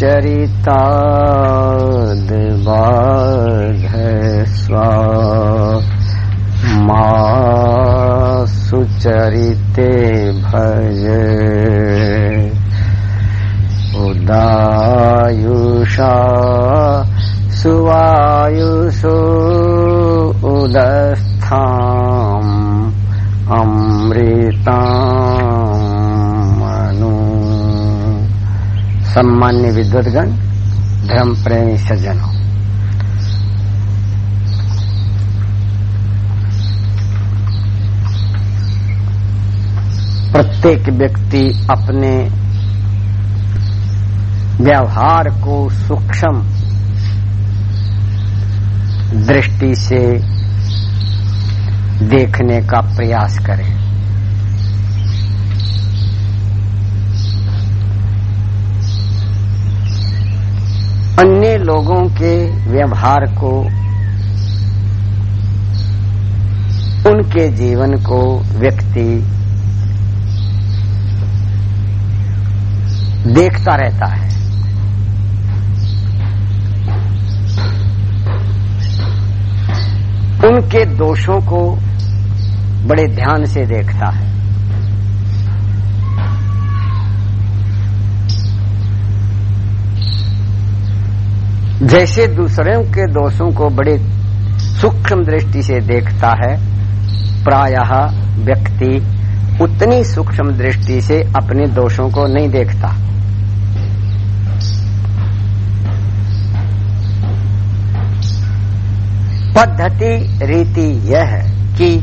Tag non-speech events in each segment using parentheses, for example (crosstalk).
दुश्चरिताद्बाधस्वा मा सुचरिते सम्मान्य विद्वतगण धर्म प्रेमी सज्जनों। प्रत्येक व्यक्ति अपने व्यवहार को सूक्ष्म दृष्टि से देखने का प्रयास करें अन्य लोगों के व्यवहार को, उनके जीवन को व्यक्ति देखता रहता है। उनके दोषों को बड़े ध्यान से देखता है। जैसे दूसरों के दोषों को बड़े सूक्ष्म दृष्टि से देखता है, प्रायः व्यक्ति उतनी सूक्ष्म दृष्टि से अपने दोषों को नहीं देखता। पद्धति रीति यह है कि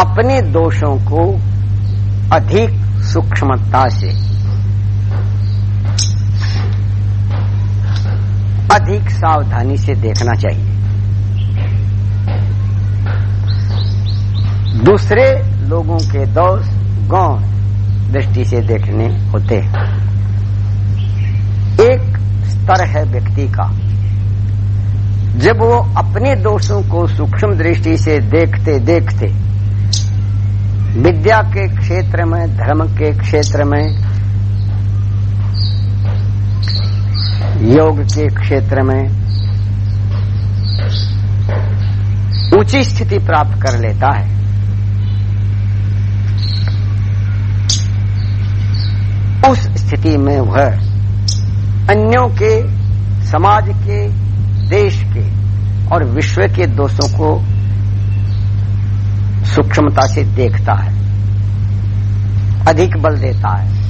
अपने दोषों को अधिक सूक्ष्मता से अधिक सावधानी से देखना चाहिए। दूसरे लोगों के दोष गौण दृष्टि से देखने होते हैं। एक स्तर है व्यक्ति का। जब वो अपने दोषों को सूक्ष्म दृष्टि से देखते देखते विद्या के क्षेत्र में, धर्म के क्षेत्र में योग के क्षेत्र में ऊँची स्थिति प्राप्त कर लेता है। उस स्थिति में वह अन्यों के, समाज के, देश के और विश्व के दोषों को सूक्ष्मता से देखता है, अधिक बल देता है।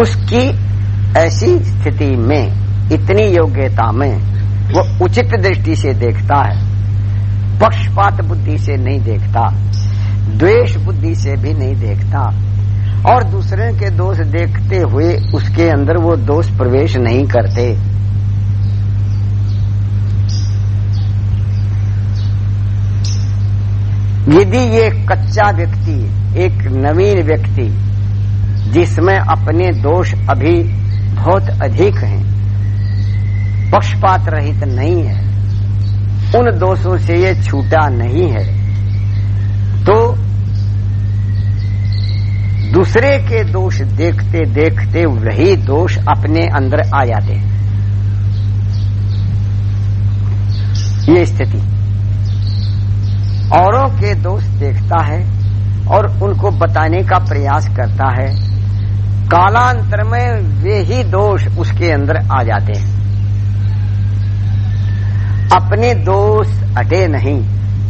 उसकी ऐसी स्थिति में, इतनी योग्यता में, वो उचित दृष्टि से देखता है, पक्षपात बुद्धि से नहीं देखता, द्वेष बुद्धि से भी नहीं देखता, और दूसरे के दोष देखते हुए उसके अंदर वो दोष प्रवेश नहीं करते। यदि ये कच्चा व्यक्ति, एक नवीन व्यक्ति जिसमें अपने दोष अभी बहुत अधिक हैं। पक्षपात रहित नहीं है। उन दोषों से ये छूटा नहीं है। तो दूसरे के दोष देखते देखते वही दोष अपने अंदर आ जाते हैं। ये स्थिति। औरों के दोष देखता है और उनको बताने का प्रयास करता है। कालांतर में वे ही दोष उसके अंदर आ जाते हैं। अपने दोष हटे नहीं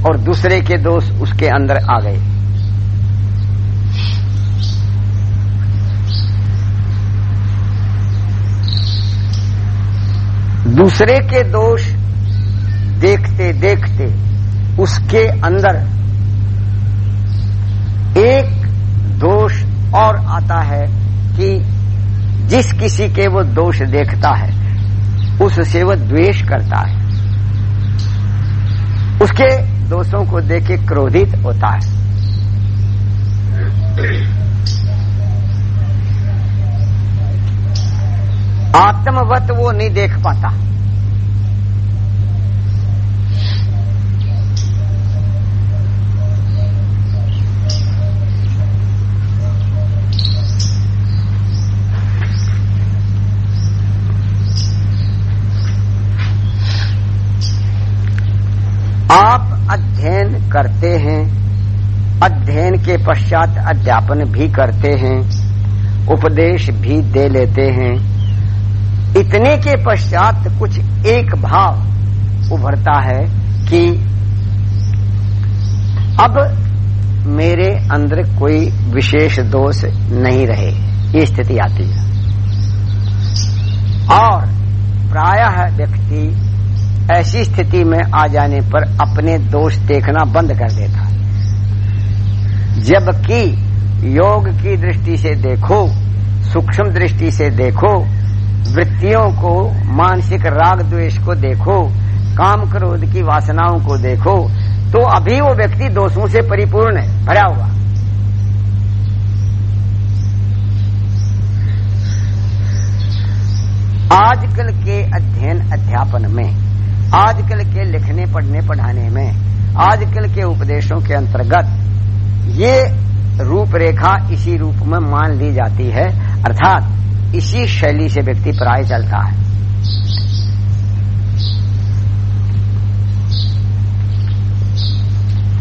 और दूसरे के दोष उसके अंदर आ गए। दूसरे के दोष देखते देखते उसके अंदर एक दोष और आता है। कि जिस किसी के वो दोष देखता है, उससे वो द्वेष करता है। उसके दोषों को देखे क्रोधित होता है। आत्मवत वो नहीं देख पाता आप अध्ययन करते हैं, अध्ययन के पश्चात अध्यापन भी करते हैं, उपदेश भी दे लेते हैं। इतने के पश्चात कुछ एक भाव उभरता है कि अब मेरे अंदर कोई विशेष दोष नहीं रहे, ये स्थिति आती है। और प्रायः व्यक्ति ऐसी स्थिति में आ जाने पर अपने दोष देखना बंद कर देता है। जबकि योग की दृष्टि से देखो, सूक्ष्म दृष्टि से देखो, वृत्तियों को, मानसिक राग द्वेष को देखो, काम क्रोध की वासनाओं को देखो तो अभी वो व्यक्ति दोषों से परिपूर्ण है, भरा हुआ। आजकल के अध्ययन अध्यापन में आजकल के लिखने, पढ़ने, पढ़ाने में, आजकल के उपदेशों के अंतर्गत ये रूपरेखा इसी रूप में मान ली जाती है, अर्थात इसी शैली से व्यक्ति प्राय चलता है।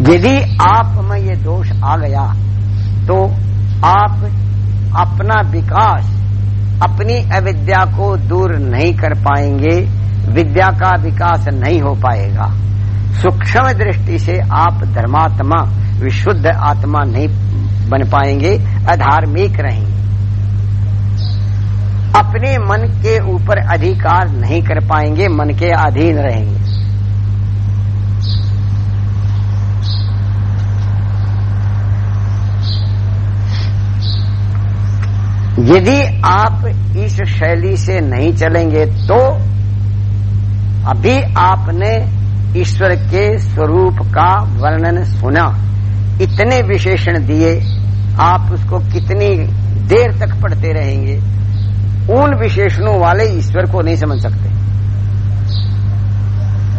यदि आप में ये दोष आ गया तो आप अपना विकास, अपनी अविद्या को दूर नहीं कर पाएँगे। विद्या का विकास नहीं हो पाएगा। सूक्ष्म दृष्टि से आप धर्मात्मा, विशुद्ध आत्मा नहीं बन पाएँगे, अधार्मिक रहेंगे। अपने मन के ऊपर अधिकार नहीं कर पाएँगे, मन के अधीन रहेंगे। यदि आप इस शैली से नहीं चलेंगे तो अभी आपने ईश्वर के स्वरूप का वर्णन सुना। इतने विशेषण दिए, आप उसको कितनी देर तक पढ़ते रहेंगे? उन विशेषणों वाले ईश्वर को नहीं समझ सकते।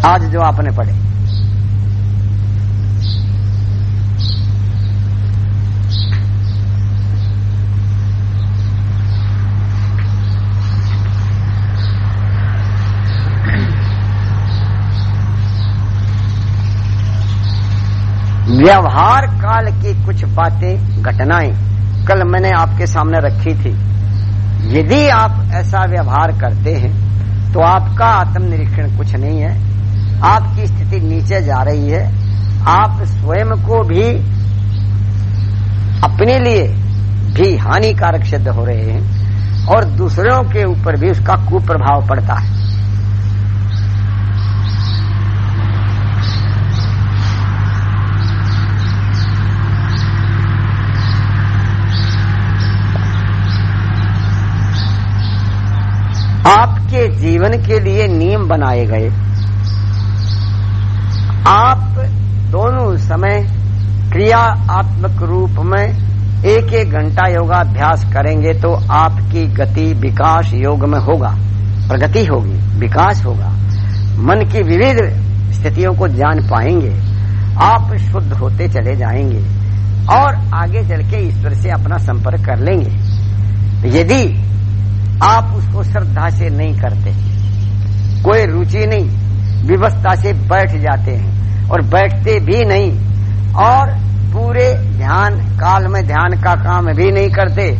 आज जो आपने पढ़े। व्यवहार काल की कुछ बातें, घटनाएँ कल मैंने आपके सामने रखी थी। यदि आप ऐसा व्यवहार करते हैं तो आपका आत्मनिरीक्षण कुछ नहीं है। आपकी स्थिति नीचे जा रही है। आप स्वयं को भी, अपने लिए भी हानिकारक सिद्ध हो रहे हैं और दूसरों के ऊपर भी उसका कुप्रभाव पड़ता है। आपके जीवन के लिए नियम बनाए गए। आप दोनों समय क्रियात्मक रूप में एक एक घंटा योगाभ्यास करेंगे तो आपकी गति विकास योग में होगा, प्रगति होगी, विकास होगा। मन की विविध स्थितियों को जान पाएँगे, आप शुद्ध होते चले जाएँगे और आगे चल के ईश्वर से अपना संपर्क कर लेंगे। यदि आप उसको श्रद्धा से नहीं करते। कोई रुचि नहीं विवस्था से बैठ जाते हैं और बैठते भी नहीं और पूरे ध्यान, काल में ध्यान का काम भी नहीं करते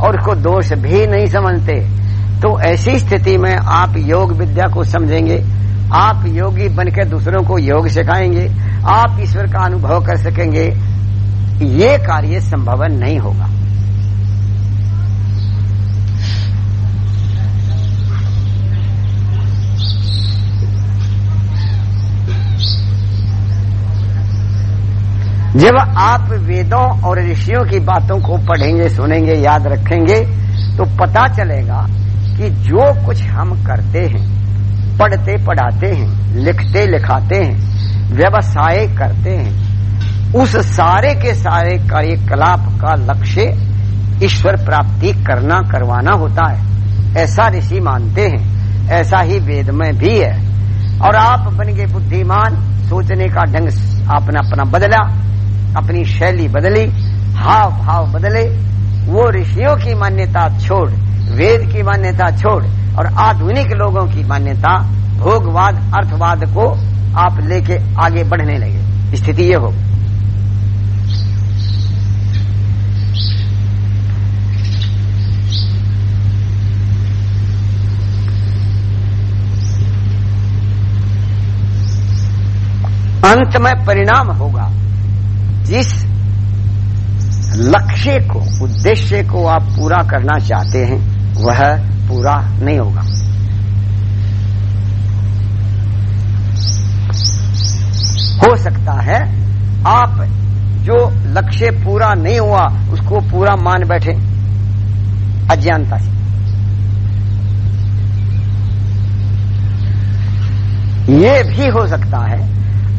और उसको दोष भी नहीं समझते। तो ऐसी स्थिति में आप योग विद्या को समझेंगे, आप योगी बनकर दूसरों को योग सिखाएँगे, आप ईश्वर का अनुभव कर सकेंगे। ये कार्य संभव नहीं होगा। जब आप वेदों और ऋषियों की बातों को पढ़ेंगे, सुनेंगे, याद रखेंगे तो पता चलेगा कि जो कुछ हम करते हैं, पढ़ते पढ़ाते हैं, लिखते लिखाते हैं, व्यवसाय करते हैं, उस सारे के सारे कार्यकलाप का लक्ष्य ईश्वर प्राप्ति करना, करवाना होता है। ऐसा ऋषि मानते हैं, ऐसा ही वेद में भी है। और आप बन गए बुद्धिमान, सोचने का ढंग आपने अपना बदला। अपनी शैली बदली हाव भाव बदले, वो ऋषियों की मान्यता छोड़, वेद की मान्यता छोड़ और आधुनिक लोगों की मान्यता भोगवाद, अर्थवाद को आप लेके आगे बढ़ने लगे। स्थिति ये हो। अंत में परिणाम होगा। जिस लक्ष्य को, उद्देश्य को आप पूरा करना चाहते हैं, वह पूरा नहीं होगा। हो सकता है आप जो लक्ष्य पूरा नहीं हुआ, उसको पूरा मान बैठे। अज्ञानता से। ये भी हो सकता है,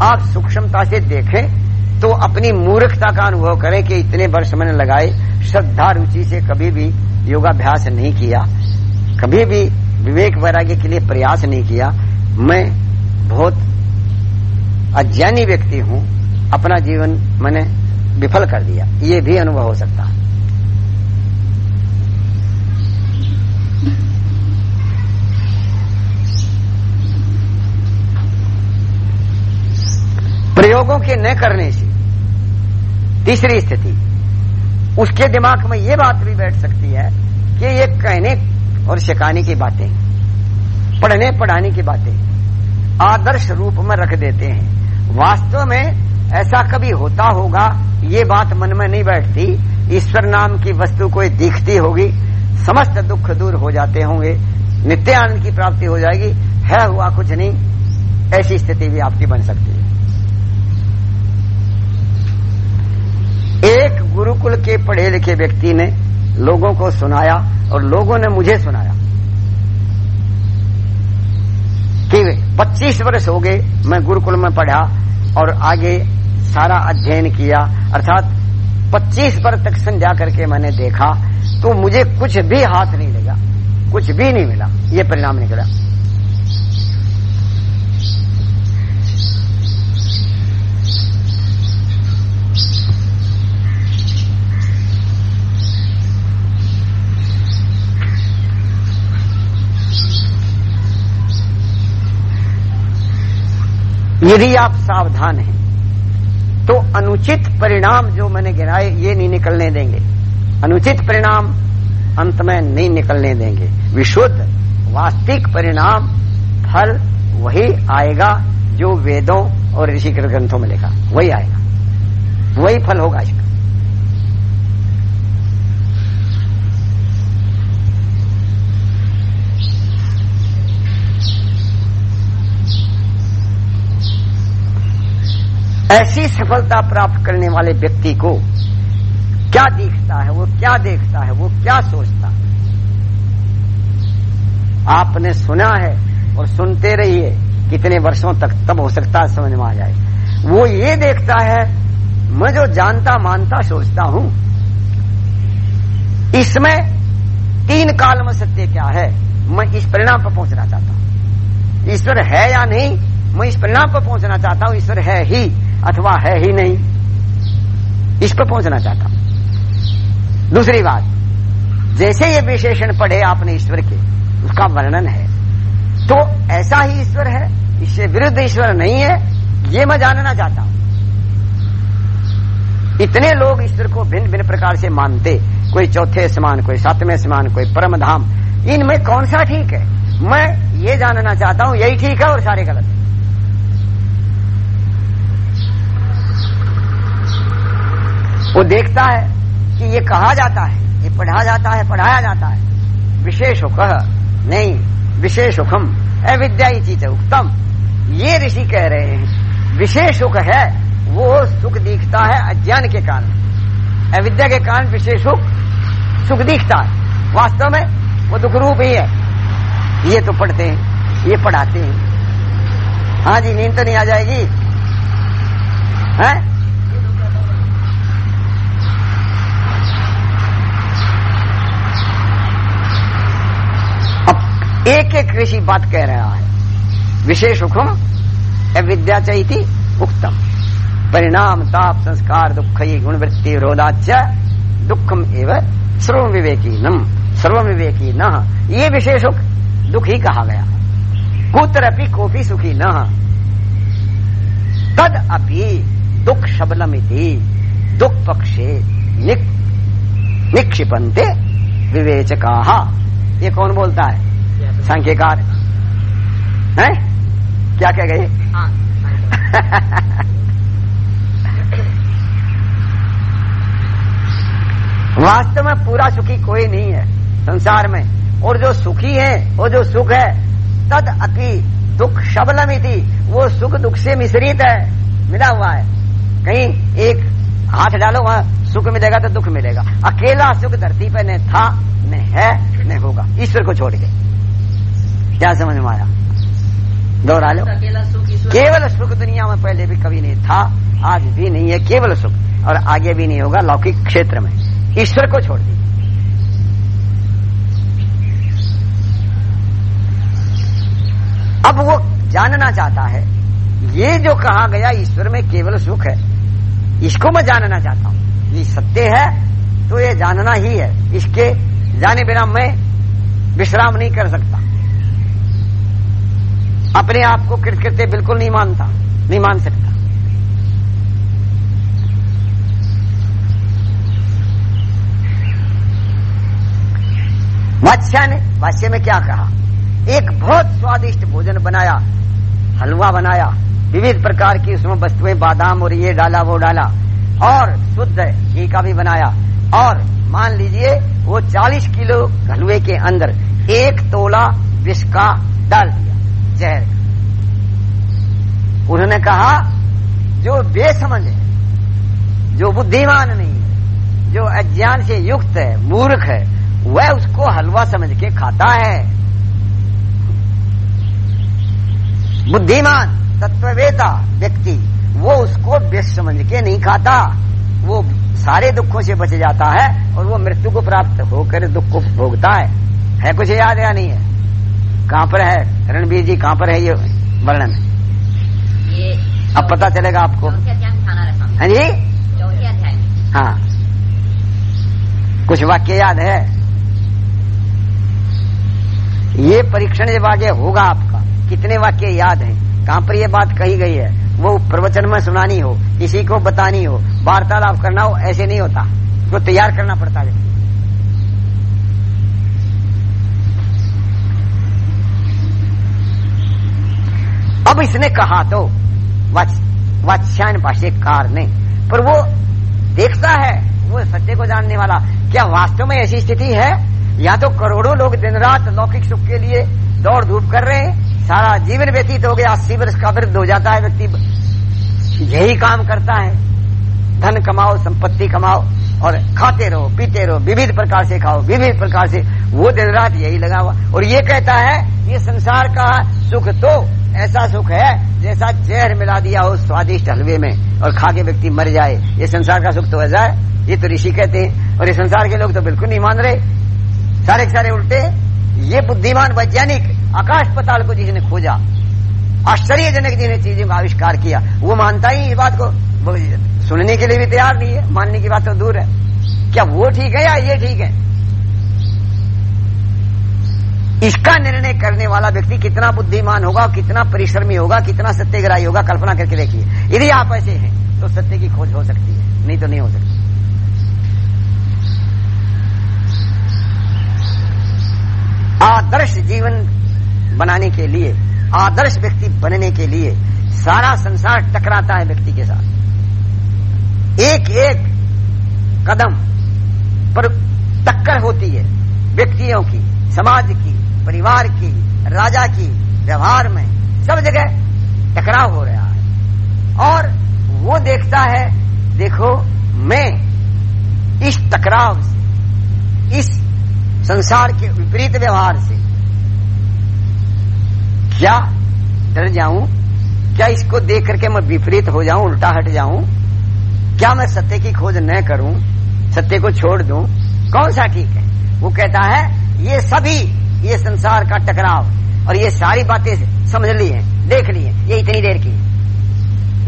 आप सूक्ष्मता से देखें तो अपनी मूर्खता का अनुभव करें कि इतने वर्ष मैंने लगाए, श्रद्धा, रुचि से कभी भी योगाभ्यास नहीं किया। कभी भी विवेक वैराग्य के लिए प्रयास नहीं किया। मैं बहुत अज्ञानी व्यक्ति हूँ। अपना जीवन मैंने विफल कर दिया। ये भी अनुभव हो सकता है। प्रयोगों के न करने से तीसरी स्थिति। उसके दिमाग में ये बात भी बैठ सकती है कि ये कहने और सिखाने की बातें, पढ़ने पढ़ाने की बातें आदर्श रूप में रख देते हैं। वास्तव में ऐसा कभी होता होगा, ये बात मन में नहीं बैठती। ईश्वर नाम की वस्तु कोई दिखती होगी, समस्त दुख दूर हो जाते होंगे नित्य आनंद की प्राप्ति हो जाएगी, है हुआ कुछ नहीं, ऐसी स्थिति भी आपकी बन सकती है। एक गुरुकुल के पढ़े लिखे व्यक्ति ने लोगों को सुनाया और लोगों ने मुझे सुनाया। कि 25 वर्ष हो गए मैं गुरुकुल में पढ़ा और आगे सारा अध्ययन किया। अर्थात 25 वर्ष तक संध्या करके मैंने देखा तो मुझे कुछ भी हाथ नहीं लगा, कुछ भी नहीं मिला। ये परिणाम निकला। यदि आप सावधान हैं तो अनुचित परिणाम जो मैंने गिराए, ये नहीं निकलने देंगे। अनुचित परिणाम अंत में नहीं निकलने देंगे। विशुद्ध, वास्तविक परिणाम, फल वही आएगा जो वेदों और ऋषि ग्रंथों में लिखा। वही आएगा। वही फल होगा इसका। ऐसी सफलता प्राप्त करने वाले व्यक्ति को क्या दिखता है, वो क्या देखता है, वो क्या सोचता है? आपने सुना है और सुनते रहिए, कितने वर्षों तक तब हो सकता है समझ में आ जाए। वो ये देखता है, मैं जो जानता मानता सोचता हूँ। इसमें तीन काल में सत्य क्या है, मैं इस परिणाम पर पहुँचना चाहता हूँ। ईश्वर है या नहीं, मैं इस परिणाम पर पहुँचना चाहता हूँ, ईश्वर है ही। अथवा है ही नहीं। इस पर पहुँचना चाहता हूँ। दूसरी बात, जैसे ये विशेषण पढ़े आपने ईश्वर के, उसका वर्णन है। तो ऐसा ही ईश्वर है, इससे विरुद्ध ईश्वर नहीं है, ये मैं जानना चाहता हूँ। इतने लोग ईश्वर को भिन्न भिन्न प्रकार से मानते, कोई चौथे समान, कोई सातवें समान, कोई परम धाम इनमें कौन सा ठीक है? मैं ये जानना चाहता हूँ, यही ठीक है और सारे गलत है। वो देखता है कि ये कहा जाता है, ये पढ़ा जाता है, पढ़ाया जाता है। विशेष कह नहीं विशेष हुक्म अविद्या चीज़ उत्तम ये ऋषि कह रहे हैं विशेष सुख है, वो सुख दिखता है अज्ञान के कारण। अविद्या के कारण विशेष सुख सुख दिखता है। वास्तव में वो दुख रूप ही है। ये तो पढ़ते हैं, ये पढ़ाते हैं। हाँ जी, नींद तो नहीं आ जाएगी? है? एक एक ऋषि बात कह रहा है। विशेष हुक्म अविद्या चाहिए उत्तम परिणाम ताप संस्कार दुख ये गुणवृत्ति विरोधाच दुखम एवं सर्व विवेकी नम सर्व विवेकी न ये विशेष दुख ही कहा गया। कुत्र अपनी कोपी सुखी न। तद अपि दुख शबलमिति दुख पक्षे निक, निक्षिपंते विवेचका। ये कौन बोलता है? संख्यकार है क्या कह गए हाँ, (laughs) वास्तव में पूरा सुखी कोई नहीं है संसार में। और जो सुखी है वो जो सुख है तद अति दुख शबलम थी वो सुख दुख से मिश्रित है मिला हुआ है। कहीं एक हाथ डालो वहाँ सुख मिलेगा तो दुख मिलेगा। अकेला सुख धरती पर न था न है न होगा। ईश्वर को छोड़ के। क्या समझ में आया? दोहरा लो। केवल सुख दुनिया में पहले भी कभी नहीं था, आज भी नहीं है, केवल सुख। और आगे भी नहीं होगा लौकिक क्षेत्र में। ईश्वर को छोड़ दी अब वो जानना चाहता है, ये जो कहा गया ईश्वर में केवल सुख है, इसको मैं जानना चाहता हूँ। ये सत्य है तो ये जानना ही है। इसके जाने बिना मैं विश्राम नहीं कर सकता। अपने आप को कृतकृत्य बिल्कुल नहीं मानता, नहीं मान सकता। वात्स्या ने वास्य में क्या कहा? एक बहुत स्वादिष्ट भोजन बनाया, हलवा बनाया, विविध प्रकार की उसमें वस्तुएँ, बादाम और ये डाला, वो डाला, और शुद्ध घी का भी बनाया। और मान लीजिए, वो 40 किलो हलवे के अंदर एक तोला विष का डाल दिया। जहर का उन्होंने कहा, जो बेसमझ है, जो बुद्धिमान नहीं है, जो अज्ञान से युक्त है, मूर्ख है, वह उसको हलवा समझ के खाता है। बुद्धिमान, तत्ववेता व्यक्ति, वो उसको व्यस्त समझ के नहीं खाता। वो सारे दुखों से बच जाता है और वो मृत्यु को प्राप्त होकर दुख को भोगता है। है कुछ याद या नहीं है? कहाँ पर है? रणबीर जी कहाँ पर है ये वर्णन? अब पता चलेगा आपको। हाँ जी? हाँ। कुछ वाक्य याद है? ये परीक्षण जब आगे होगा आपका। कितने वाक्य याद हैं? कहाँ पर ये बात कही गई है? वो प्रवचन में सुनानी हो किसी को बतानी हो वार्तालाप करना हो ऐसे नहीं होता। उसको तैयार करना पड़ता है। अब इसने कहा तो वात्स्यायन भाष्यकार ने। पर वो देखता है, वो सत्य को जानने वाला। क्या वास्तव में ऐसी स्थिति है? या तो करोड़ों लोग दिन रात लौकिक सुख के लिए दौड़ धूप कर रहे हैं, सारा जीवन व्यतीत हो गया, अस्सी वर्ष का वृद्ध हो जाता है, व्यक्ति यही काम करता है। धन कमाओ, संपत्ति कमाओ, और खाते रहो, पीते रहो, विविध प्रकार से खाओ, विविध प्रकार से। वो दिन रात यही लगा हुआ। और ये कहता है, ये संसार का सुख तो ऐसा सुख है जैसा जहर मिला दिया हो स्वादिष्ट हलवे में और खा के व्यक्ति मर जाए। ये संसार का सुख तो ऐसा है। ये तो ऋषि कहते हैं। और ये संसार के लोग तो बिल्कुल नहीं मान रहे। सारे सारे उल्टे। ये बुद्धिमान वैज्ञानिक आकाश पताल को जिसने खोजा, आश्चर्यजनक जिन्हें चीज़ों का आविष्कार किया, वो मानता ही इस बात को। सुनने के लिए भी तैयार नहीं है, मानने की बात तो दूर है। क्या वो ठीक है या ये ठीक है? इसका निर्णय करने वाला व्यक्ति कितना बुद्धिमान होगा, कितना परिश्रमी होगा, कितना सत्यग्राही होगा, कल्पना करके देखिए। यदि आप ऐसे हैं तो सत्य की खोज हो सकती है, नहीं तो नहीं हो सकती। आदर्श जीवन बनाने के लिए, आदर्श व्यक्ति बनने के लिए सारा संसार टकराता है व्यक्ति के साथ। एक एक कदम पर टक्कर होती है व्यक्तियों की, समाज की परिवार की, राजा की, व्यवहार में, सब जगह टकराव हो रहा है। और वो देखता है, देखो, मैं इस टकराव से, इस संसार के विपरीत व्यवहार से, क्या डर जाऊँ? क्या इसको देख करके मैं विपरीत हो जाऊँ, उल्टा हट जाऊँ? क्या मैं सत्य की खोज न करूँ? सत्य को छोड़ दूँ? कौन सा ठीक है? वो कहता है, ये सभी ये संसार का टकराव और ये सारी बातें समझ ली है, देख ली है, ये इतनी देर की।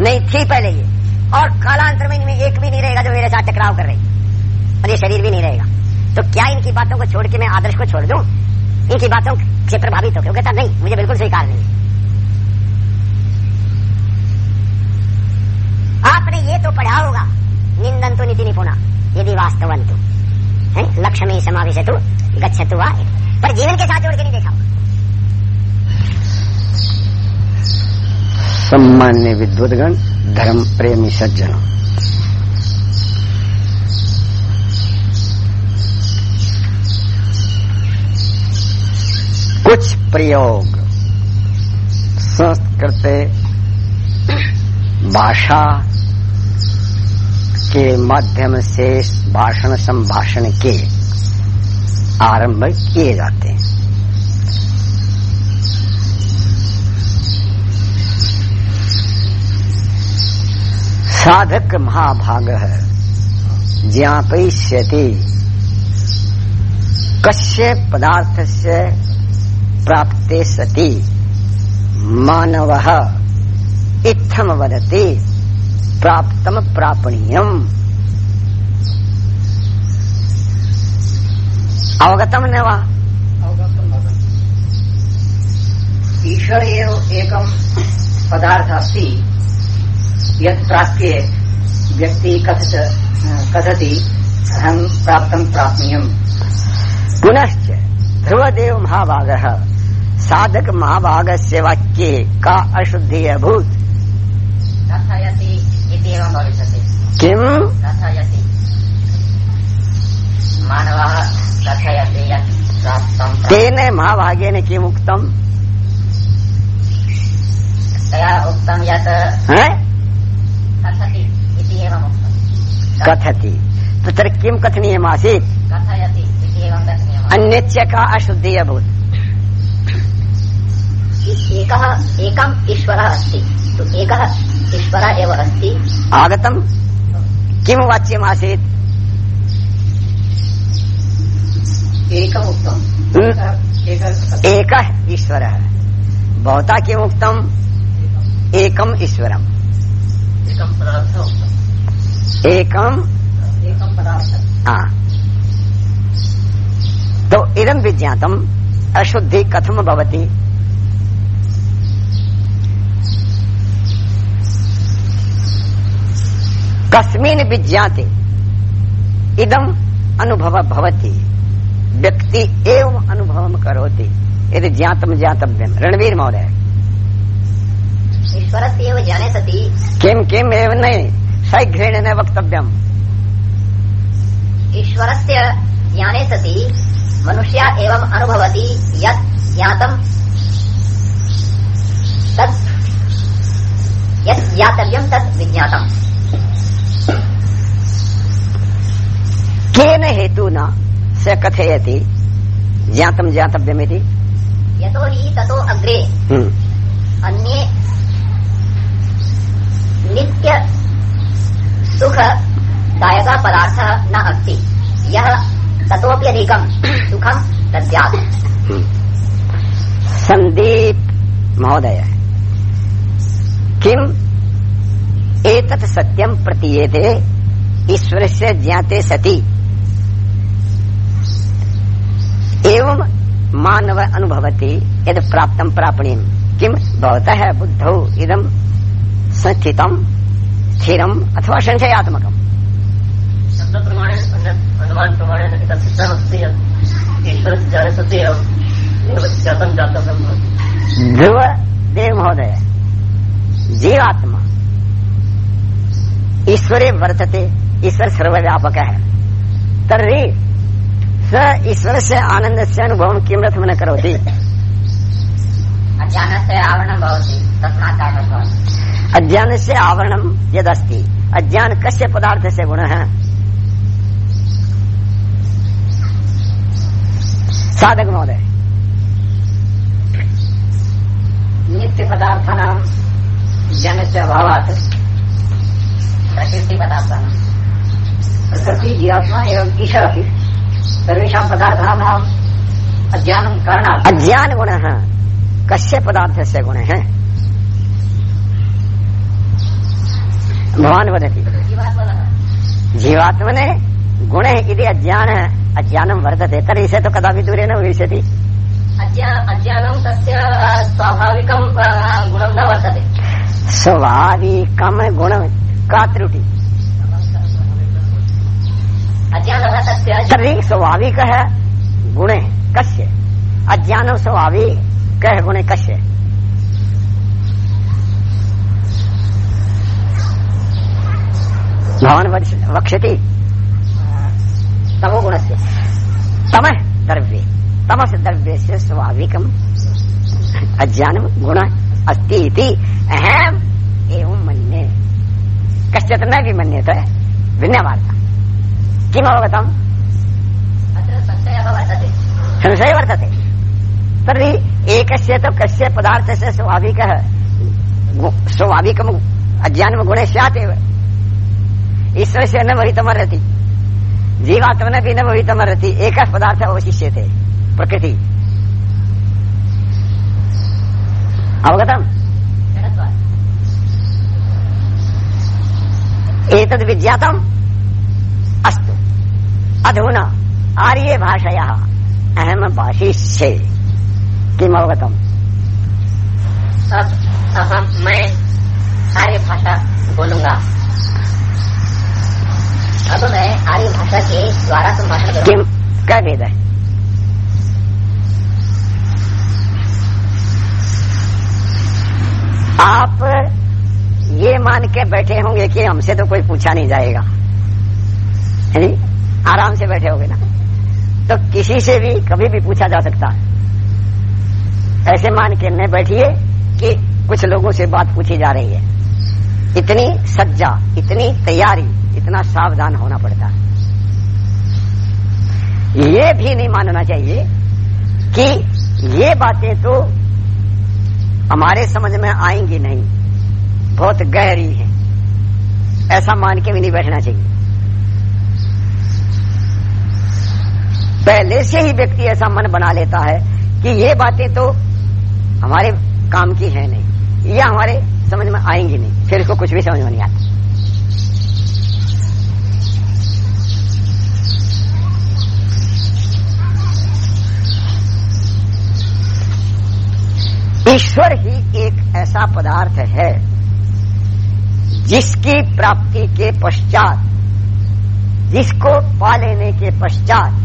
नहीं थी पहले ये। और कालांतर में इनमें एक भी नहीं रहेगा जो मेरे साथ टकराव कर रही। और ये शरीर भी नहीं रहेगा। तो क्या इनकी बातों को छोड़ के मैं आदर्श को छोड़ दूँ? इनकी बातों से प्रभावित होकर। कहता, नहीं, मुझे बिल्कुल स्वीकार नहीं आपने ये तो पढ़ा होगा। निंदन तो नीति निपुणा। यदि वास्तवंतु, है, लक्ष्मी समावेशतु, गच्छतु वा पर जीवन के साथ जोड़ के नहीं देखा सम्मान्य विद्वदगण, धर्म प्रेमी सज्जनों। कुछ प्रयोग संस्कृत भाषा के माध्यम से भाषण संभाषण के आरंभ किए जाते हैं। साधक महाभाग है। ज्ञापयिष्यति। कस्य पदार्थ से प्राप्ते सति। मानव इत्थम वदति, प्राप्तम प्रापणीयम। अवगतम न वा ईश्वर एव एकं पदार्थ अस्ति यत् प्राप्य व्यक्ति कथच कथति अहं प्राप्तं प्राप्नीयम् पुनश्च ध्रुवदेव महाभाग। साधक महाभाग से वाक्ये का अशुद्धि अभूत? किम? कथयति मानवः कथयति यत् प्राप्तं तेन महाभागेन किम उक्तम? तया उक्तं यत् कथति इति एवम् उक्तं। कथति। तत्र किम कथनीयमासीत्? कथयति इति एवं कथनीयम्। अन्यच्च का अशुद्धि अभूत? एकः एकम् ईश्वरः अस्ति। तु एकः ईश्वरः एव अस्ति। आगतम। किम वाच्यमासीत् एकम् उक्तम् हम्म? एकः ईश्वर। भवता किम उक्तम? एकम ईश्वरम। एकं पदार्थ उक्तम्। एकम? पदार्थ हाँ। तो इदम विज्ञातम। अशुद्धि कथम भवति? कस्मिन् विज्ञाते इदम अनुभव भवति। व्यक्ति एवं अनुभवम करोति। यदि ज्ञातम ज्ञातव्यम। रणवीर महोदय। ईश्वरस्य एव ज्ञाने सति किम किम एव नहीं शीघ्रेण न वक्तव्यम। ईश्वरस्य ज्ञाने सति मनुष्य एवम् अनुभवति यत् ज्ञातं तत् यत् ज्ञातव्यं तत् विज्ञातम्। केन हेतुना स कथयति? ज्ञातम ज्ञातव्यमिति? यतो हि ततो अग्रे। हम्म, अन्ये नित्य सुखदायकः पदार्थः न अस्ति। यः सुखं दद्यात् हम्म। संदीप महोदय किम एतत् सत्यं प्रतीयते? ईश्वरस्य ज्ञाते सति। एवं मानव अनुभवति यद् प्राप्तं प्रापणीयं किं? भवतः बुद्धौ इदं संस्थितं स्थिरम् अथवा संशयात्मकम्। अनुमान ध्रुव देव महोदय जीवात्मा। ईश्वरे वर्तते ईश्वर सर्वव्यापक। है तर्हि स ईश्वर से आनंद से अनुभव किमर्थम न करोति? अज्ञानस्य आवरणं भवति तस्मात् कारणं भवति। अज्ञान से आवरणम यदस्ति अज्ञान कस्य पदार्थ से गुण? है साधक महोदय। नित्यपदार्थानां ज्ञानस्य अभावात् प्रकृतिपदार्थानां। प्रकृति जीवात्मा एवं ईश्वर अपि सर्वेषां पदार्थानाम् अज्ञानं कारणात्। अज्ञान गुण है कस्य पदार्थ से गुण? है भगवान वदति। जीवात्मनः। गुण इति अज्ञान अज्ञानम वर्तते। तर्हि से तो कदापि दूरे न भविष्यति। अज्ञा अज्ञानं तस्य स्वाभाविकं गुणं न वर्तते। स्वाभाविकम गुण का त्रुटि? तर्हि स्वाभाविकः गुणे कस्य अज्ञानं स्वाभाविकः गुणे कस्य भवान् वक्ष- वक्ष्यति तमोगुणस्य तमः द्रव्ये। तमस द्रव्यस्य स्वाभाविकम्। अज्ञानं गुण अस्ति अहम् एवं मन्ये। कश्चित् न विमन्यते भिन्नवार्ता। किमवगतम् अत्र संशयः वर्तते। संशय वर्तते। तर्हि एकस्य तु कस्य पदार्थस्य स्वाभाविकः स्वाभाविकम् अज्ञानं गुणे स्यात् एव। ईश्वरस्य न भवितुमर्हति। जीवात्मनपि न भवितुमर्हति। एकः पदार्थः अवशिष्यते। प्रकृति। अवगतम्? एतद् विज्ञातम्? अस्तु। अधुना आर्ये भाषयाः। अहम् भाषिष्ये। किम् अवगतम् अब हम मैं आर्य भाषा बोलूँगा। अब मैं आर्य भाषा के द्वारा संभाषण किम्? क्या भेद है? आप ये मान के बैठे होंगे कि हमसे तो कोई पूछा नहीं जाएगा। है नी? आराम से बैठे होंगे ना। तो किसी से भी कभी भी पूछा जा सकता है। ऐसे मान के न बैठिए कि कुछ लोगों से बात पूछी जा रही है। इतनी सज्जा, इतनी तैयारी, इतना सावधान होना पड़ता है। ये भी नहीं मानना चाहिए कि ये बातें तो हमारे समझ में आएँगी नहीं। बहुत गहरी है। ऐसा मान के भी नहीं बैठना चाहिए। पहले से ही व्यक्ति ऐसा मन बना लेता है कि ये बातें तो हमारे काम की है नहीं, ये हमारे समझ में आएँगी नहीं, फिर इसको कुछ भी समझ में नहीं आता। ईश्वर ही एक ऐसा पदार्थ है जिसकी प्राप्ति के पश्चात, जिसको पा लेने के पश्चात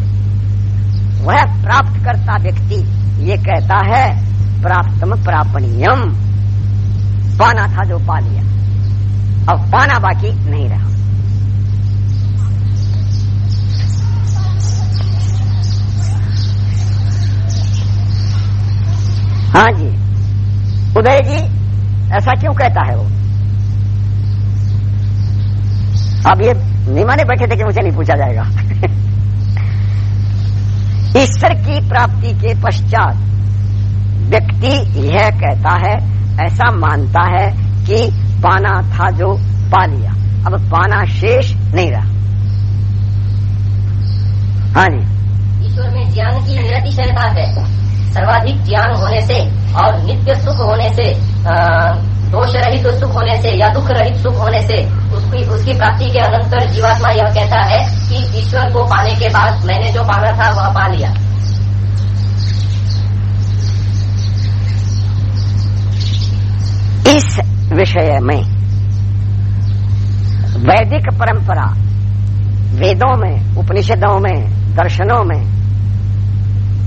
वह प्राप्त करता व्यक्ति ये कहता है, प्राप्तम प्रापणीयम। पाना था जो पा लिया। अब पाना बाकी नहीं रहा। हाँ जी। उदय जी, ऐसा क्यों कहता है वो? अब ये निमाने बैठे थे कि मुझे नहीं पूछा जाएगा। ईश्वर की प्राप्ति के पश्चात। व्यक्ति यह कहता है, ऐसा मानता है कि पाना था जो पा लिया। अब पाना शेष नहीं रहा। हाँ जी। ईश्वर में ज्ञान की निरतिशयता है। सर्वाधिक ज्ञान होने से और नित्य सुख होने से दोष रहित सुख होने से या दुख रहित सुख होने से उसकी उसकी प्राप्ति के अनंतर जीवात्मा यह कहता है कि ईश्वर को पाने के बाद मैंने जो पाना था, वह पा लिया। इस विषय में वैदिक परंपरा वेदों में, उपनिषदों में, दर्शनों में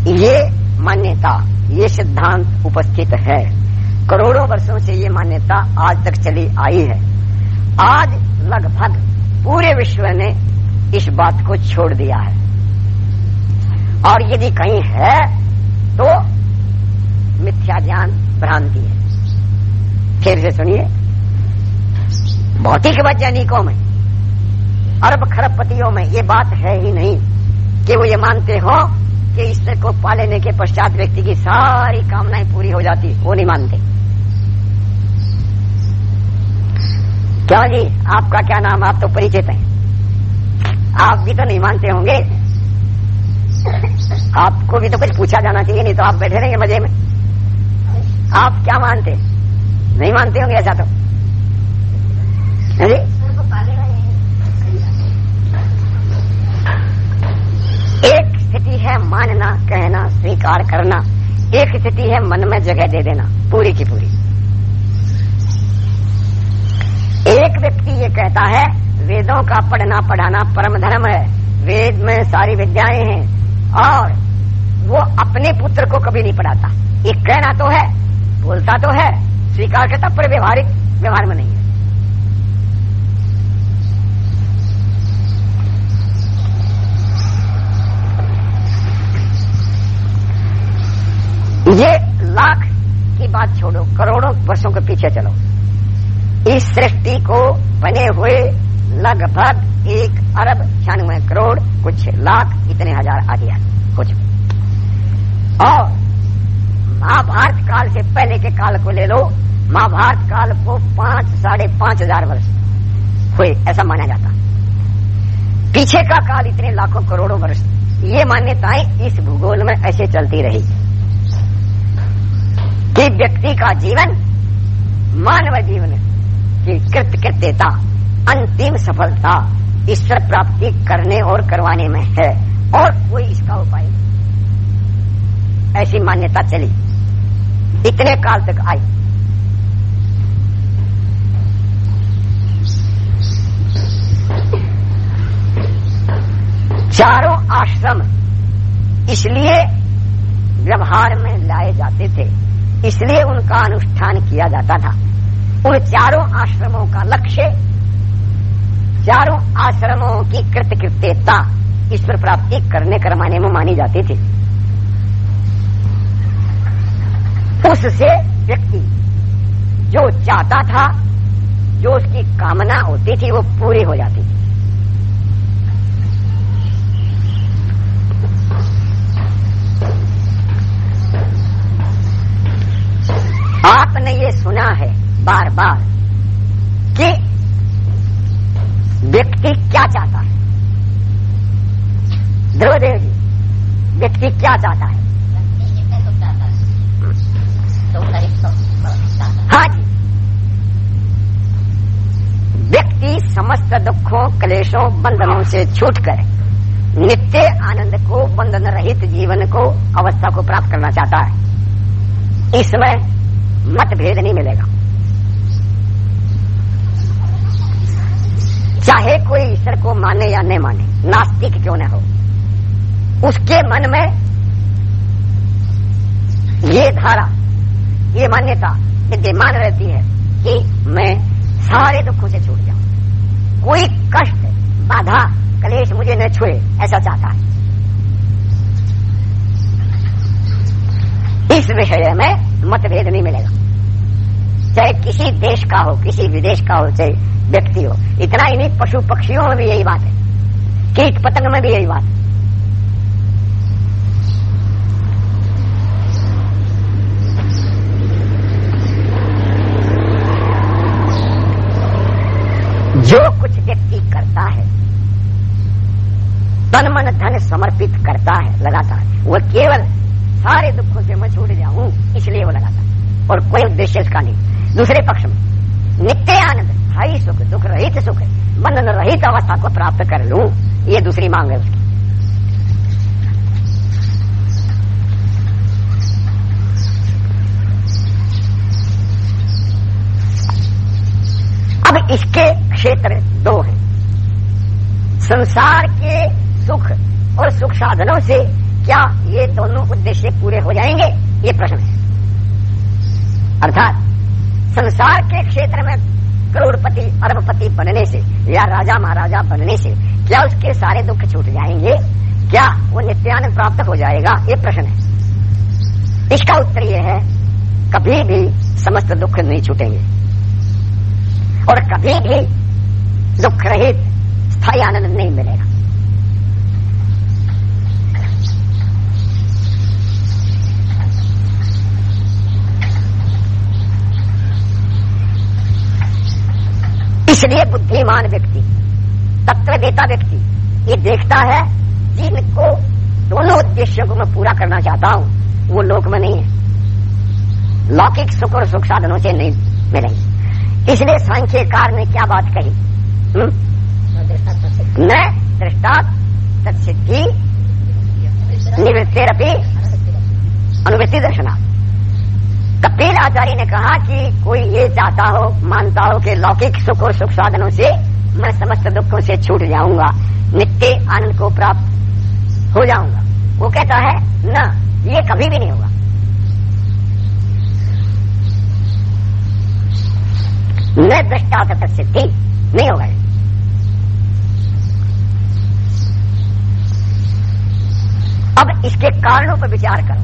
ये मान्यता, ये सिद्धांत उपस्थित है। करोड़ों वर्षों से ये मान्यता आज तक चली आई है। आज लगभग पूरे विश्व ने इस बात को छोड़ दिया है। और यदि कहीं है तो मिथ्या ज्ञान भ्रांति है। फिर से सुनिए। भौतिक वैज्ञानिकों में, अरब खरबपतियों में ये बात है ही नहीं कि वो ये मानते हो कि ईश्वर को पा लेने के पश्चात व्यक्ति की सारी कामनाएँ पूरी हो जाती, वो नहीं मानते। क्यों जी? आपका क्या नाम? आप तो परिचित हैं। आप भी तो नहीं मानते होंगे। आपको भी तो कुछ पूछा जाना चाहिए, नहीं तो आप बैठे रहेंगे मज़े में। आप क्या मानते? नहीं मानते होंगे ऐसा तो? एक स्थिति है मानना, कहना, स्वीकार करना। एक स्थिति है मन में जगह दे देना। पूरी की पूरी। एक व्यक्ति ये कहता है, वेदों का पढ़ना पढ़ाना परम धर्म है। वेद में सारी विद्याएँ हैं। और वो अपने पुत्र को कभी नहीं पढ़ाता। ये कहना तो है, बोलता तो है स्वीकार करता पर व्यवहारिक व्यवहार में नहीं है। ये लाख की बात छोड़ो, करोड़ों वर्षों के पीछे चलो। इस सृष्टि को बने हुए लगभग एक अरब छियानवे करोड़ कुछ लाख इतने हज़ार आ गया कुछ। और महाभारत काल से पहले के काल को ले लो, महाभारत काल को पाँच, साढ़े पाँच हज़ार वर्ष हुए, ऐसा माना जाता। पीछे का काल इतने लाखों करोड़ों वर्ष, ये मान्यताएँ इस भूगोल में ऐसे चलती रही। कि व्यक्ति का जीवन मानव जीवन की कृत कृत्यता अंतिम सफलता ईश्वर प्राप्ति करने और करवाने में है, और कोई इसका उपाय ऐसी मान्यता चली। इतने काल तक आई। चारों आश्रम इसलिए व्यवहार में लाए जाते थे, इसलिए उनका अनुष्ठान किया जाता था। उन चारों आश्रमों का लक्ष्य, चारों आश्रमों की कृतकृत्यता ईश्वर प्राप्ति करने करवाने में मानी जाती थी। उससे व्यक्ति जो चाहता था, जो उसकी कामना होती थी, वो पूरी हो जाती थी। आपने ये सुना है बार बार कि व्यक्ति क्या चाहता है? ध्रुवदेव जी, व्यक्ति क्या चाहता है? हाँ जी। व्यक्ति समस्त दुखों, क्लेशों, बंधनों से छूट कर नित्य आनंद को, बंधन रहित जीवन को, अवस्था को प्राप्त करना चाहता है। इसमें मतभेद नहीं मिलेगा। चाहे कोई ईश्वर को माने या नहीं माने, नास्तिक क्यों न हो। उसके मन में ये धारा, ये मान्यता विद्यमान रहती है कि मैं सारे दुखों से छूट जाऊँ। कोई कष्ट, बाधा, कलेश मुझे न छुए, ऐसा चाहता है। इस विषय में मतभेद नहीं मिलेगा। चाहे किसी देश का हो, किसी विदेश का हो, चाहे व्यक्ति हो इतना ही नहीं, पशु पक्षियों में भी यही बात है। कीट पतंग में भी यही बात है। जो कुछ व्यक्ति करता है तन मन धन समर्पित करता है लगातार वह केवल सारे दुखों से मैं छूट जाऊँ, इसलिए वो लगातार और कोई उद्देश्य इसका नहीं। दूसरे पक्ष में नित्य आनंद हाई सुख, दुख रहित सुख। बंधन रहित अवस्था को प्राप्त कर लू। ये दूसरी मांग है उसकी। अब इसके क्षेत्र दो हैं। संसार के सुख और सुख साधनों से क्या ये दोनों उद्देश्य पूरे हो जाएँगे? ये प्रश्न है। अर्थात संसार के क्षेत्र में करोड़पति, अरबपति बनने से या राजा महाराजा बनने से क्या उसके सारे दुख छूट जाएँगे? क्या वो नित्यानंद प्राप्त हो जाएगा? ये प्रश्न है। इसका उत्तर यह है, कभी भी समस्त दुख नहीं छूटेंगे। और कभी भी दुख रहित स्थायी आनंद नहीं मिलेगा। इसलिए बुद्धिमान व्यक्ति तत्व देता व्यक्ति, ये देखता है, जिनको दोनों उद्देश्यों को मैं पूरा करना चाहता हूँ, वो लोक में नहीं है। लौकिक सुख और सुख साधनों से नहीं मिलेंगे इसलिए सांख्यकार ने क्या बात कही? हम्म? न दृष्टा तत्सिद्धि, निवृत्तिरपी, अनुवृत्ति दर्शना कपिल आचार्य ने कहा कि कोई ये चाहता हो, मानता हो कि लौकिक सुख और सुख साधनों से मैं समस्त दुखों से छूट जाऊँगा, नित्य आनंद को प्राप्त हो जाऊँगा। वो कहता है, न, ये कभी भी नहीं होगा। न दृष्टा तथा सिद्धि नहीं होगा। अब इसके कारणों पर विचार करो।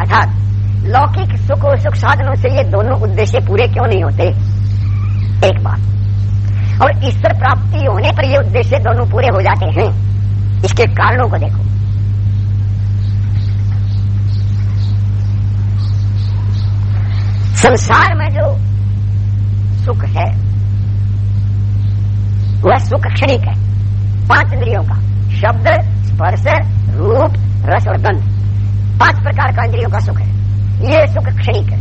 अर्थात लौकिक सुख और सुख साधनों से ये दोनों उद्देश्य पूरे क्यों नहीं होते? एक बात। और ईश्वर प्राप्ति होने पर ये उद्देश्य दोनों पूरे हो जाते हैं। इसके कारणों को देखो। संसार में जो सुख है, वह सुख क्षणिक है। पाँच इंद्रियों का। शब्द, स्पर्श, रूप, रस और गंध। पाँच प्रकार का इंद्रियों का सुख है। ये सुख क्षणिक है।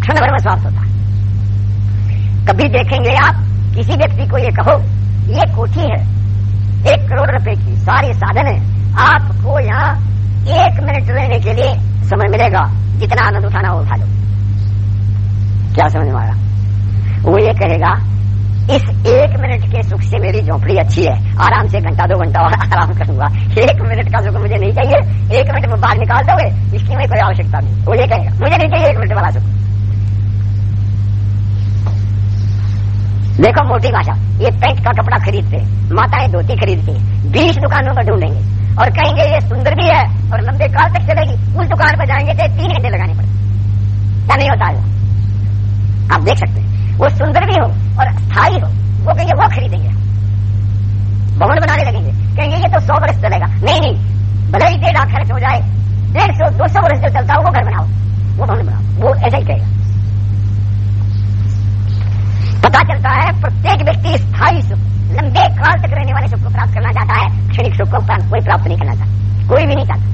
क्षण भर में स्वास्थ्य होता है। कभी देखेंगे आप, किसी व्यक्ति को ये कहो, ये कोठी है। एक करोड़ रुपए की सारे साधन है। आपको यहाँ एक मिनट रहने के लिए समय मिलेगा। जितना आनंद उठाना हो उठा लो। क्या समझ में आया वो ये कहेगा इस एक मिनट के सुख से मेरी झोपड़ी अच्छी है। आराम से घंटा, दो घंटा और आराम करूँगा। एक मिनट का सुख मुझे नहीं चाहिए। एक मिनट में बाहर निकाल दोगे, इसकी मैं कोई आवश्यकता नहीं। वो ये कहेगा, मुझे नहीं चाहिए एक मिनट वाला सुख। देखो मोटी भाषा, ये पेंट का कपड़ा खरीदते, माताएँ धोती खरीदती बीस दुकानों पर ढूंढेंगे। और कहेंगे, ये सुंदर भी है और लंबे काल तक चलेगी। उस दुकान पर जाएँगे तो तीन घंटे लगाने पड़े। क्या नहीं होता है आप देख सकते हैं। वो सुंदर भी हो और स्थायी हो वो कहेंगे, वो खरीदेंगे। भवन बनाने लगेंगे। कहेंगे, ये तो सौ वर्ष चलेगा। नहीं नहीं, भले ही डेढ़ लाख खर्च हो जाए, डेढ़ सौ, दो सौ वर्ष जो चलता हो, वो घर बनाओ। वो भवन बनाओ। वो ऐसा ही कहेगा। पता चलता है, प्रत्येक व्यक्ति स्थायी सुख, लंबे काल तक रहने वाले सुख को प्राप्त करना चाहता है। क्षणिक सुख को प्राप्त- कोई प्राप्त नहीं करना चाहता। कोई भी नहीं चाहता।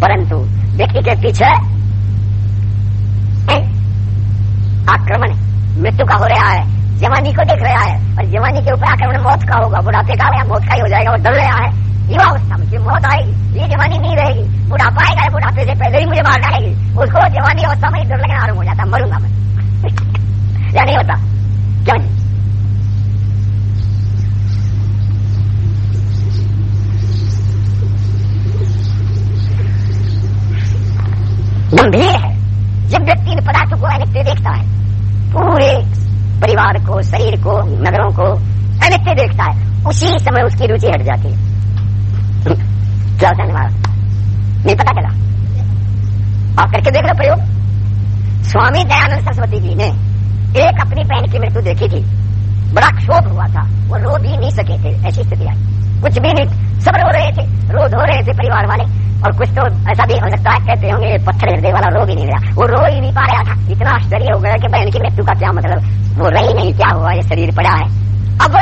परंतु व्यक्ति के पीछे आक्रमण, मृत्यु का हो रहा है। जवानी को देख रहा है और जवानी के ऊपर आक्रमण मौत का होगा। बुढ़ापे का या मौत का ही हो जाएगा वो डर रहा है। युवावस्था में कि मौत आएगी, ये जवानी नहीं रहेगी। बुढ़ापा आएगा, बुढ़ापे से पहले ही मुझे मार डालेगी उसको जवानी अवस्था में डर लगना आरंभ हो जाता, मरूँगा मैं। (laughs) या नहीं होता? क्यों जी गंभीर है। जब व्यक्ति इन पदार्थों को देखता है, पूरे परिवार को, शरीर को, नगरों को अनित्य देखता है। उसी समय उसकी रुचि हट जाती है। क्या होता है नहीं पता चला। आप करके देख लो प्रयोग। स्वामी दयानंद सरस्वती जी ने एक अपनी बहन की मृत्यु देखी थी। बड़ा क्षोभ हुआ था। वो रो भी नहीं सके थे, ऐसी स्थिति आई। कुछ भी नहीं। सब रो रहे थे, रो धो रहे थे परिवार वाले। और कुछ तो ऐसा भी हो सकता है, कहते होंगे पत्थर हृदय वाला रो भी नहीं रहा वो रो ही नहीं पा रहा था। इतना आश्चर्य हो गया कि बहन की मृत्यु का क्या मतलब? वो रही नहीं, क्या हुआ? ये शरीर पड़ा है। अब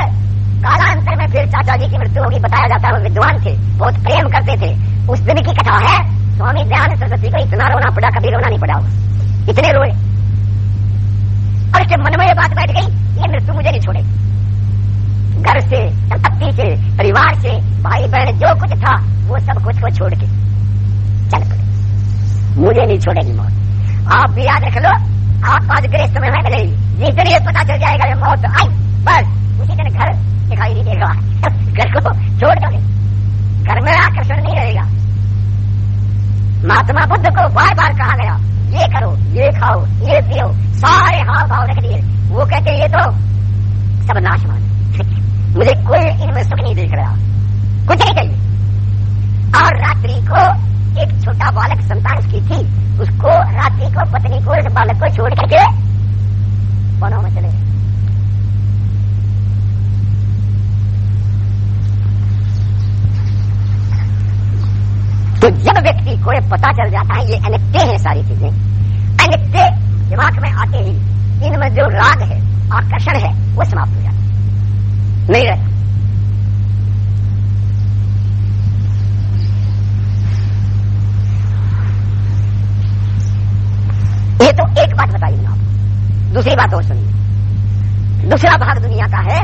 कालांतर में फिर चाचा जी की मृत्यु होगी, बताया जाता है, वो विद्वान थे, बहुत प्रेम करते थे। उस दिन की कथा है, स्वामी दयानंद सरस्वती को इतना रोना पड़ा, कभी रोना नहीं पड़ा इतने रोए। और उसके मन में ये बात बैठ गई, ये मृत्यु मुझे नहीं छोड़ेगी। घर से, संपत्ति से, परिवार से भाई बहन जो कुछ था वो सब कुछ को छोड़ के। चल पड़े। मुझे नहीं छोड़ेगी मौत। आप भी याद रख लो, आप आज गृहस्थ में मिलेगी जिस दिन ये पता चल जाएगा मौत आई। बस, उसी दिन घर दिखाई नहीं देगा। घर को छोड़ दोगे घर में आकर्षण नहीं रहेगा। महात्मा बुद्ध को बार बार कहा गया, ये करो, ये खाओ, ये पियो, सारे हाव भाव रख दिए। वो कहते, ये तो सब नाशवान मुझे कोई इनमें सुख नहीं दिख रहा। कुछ नहीं चाहिए। और रात्रि को एक छोटा बालक संतान की थी, उसको रात्रि को पत्नी को इस बालक को छोड़ करके वनों में चले तो जब व्यक्ति को पता चल जाता है, ये अनित्य है सारी चीज़ें, अनित्य दिमाग में आते ही इनमें जो राग है, आकर्षण है, वो समाप्त हो जाता है। नहीं रहता। ये तो एक बात बताई मैं आपको दूसरी बात और सुनिए। दूसरा भाग दुनिया का है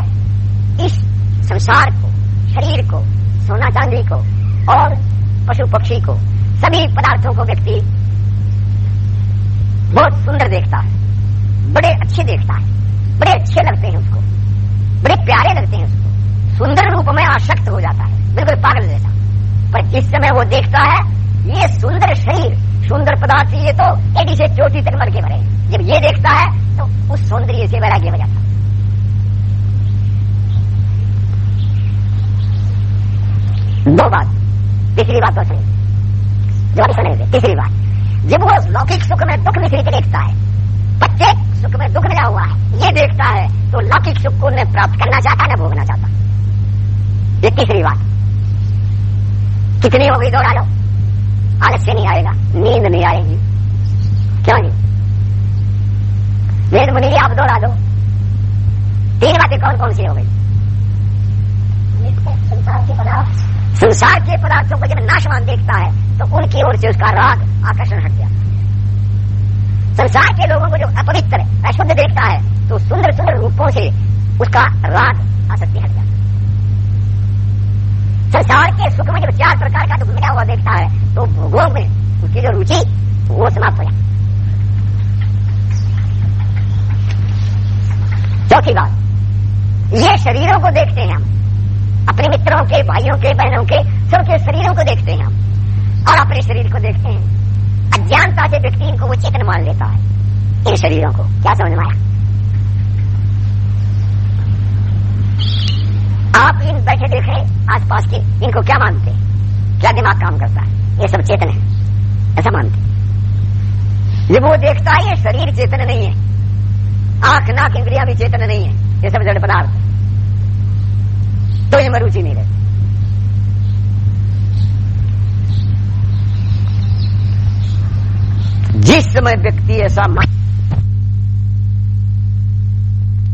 इस संसार को, शरीर को, सोना चांदी को और पशु पक्षी को। सभी पदार्थों को व्यक्ति बहुत सुंदर देखता है, बड़े अच्छे देखता है, बड़े अच्छे लगते हैं उसको, बड़े प्यारे लगते हैं उसको। सुंदर रूप में आसक्त हो जाता है, बिल्कुल पागल जैसा। पर जिस समय वो देखता है, ये सुंदर शरीर सुंदर पदार्थ ये तो एडी से चोटी तक मर के मरे। जब ये देखता है तो उस सौंदर्य से वैराग्य हो जाता दो बात, तीसरी बात तो सुनिए। जो अभी सुने तीसरी बात। जब वो लौकिक सुख में दुख मिश्रित देखता है बच्चे सुख में दुख मिला हुआ है, ये देखता है तो लौकिक सुख को न प्राप्त करना चाहता न भोगना चाहता। ये तीसरी बात। कितनी हो गई दौड़ा लो आलस्य नहीं आएगा नींद नहीं आएगी। क्यों जी? वेद मुनि आप दौड़ा दो। तीन बातें कौन कौन सी हो गई? संसार के पदार्थ। संसार के पदार्थों को जब नाशवान देखता है तो उनकी ओर से उसका राग आकर्षण हट जाता है संसार के लोगों को जो अपवित्र अशुद्ध देखता है तो सुंदर सुंदर रूपों से उसका राग आसक्ति हट जाता है। संसार के सुख में जब चार प्रकार का दुख मिला हुआ देखता है तो भोगों में उसकी जो रुचि, वो समाप्त हो जाती चौथी बात, ये शरीरों को देखते हैं हम। अपने मित्रों के, भाइयों के, बहनों के, सबके शरीरों को देखते हैं हम। और अपने शरीर को देखते हैं। अज्ञानता से व्यक्ति इनको वो चेतन मान लेता है, इन शरीरों को। क्या समझ में आया? आप इन बैठे देख रहे आसपास के, इनको क्या मानते हैं? क्या दिमाग काम करता है? ये सब चेतन है। ऐसा मानते जब वो देखता है, ये शरीर चेतन नहीं है। आँख, नाक, इंद्रिया भी चेतन नहीं है। ये सब जड़ पदार्थ तो ये रुचि नहीं रहती। जिस समय व्यक्ति ऐसा मान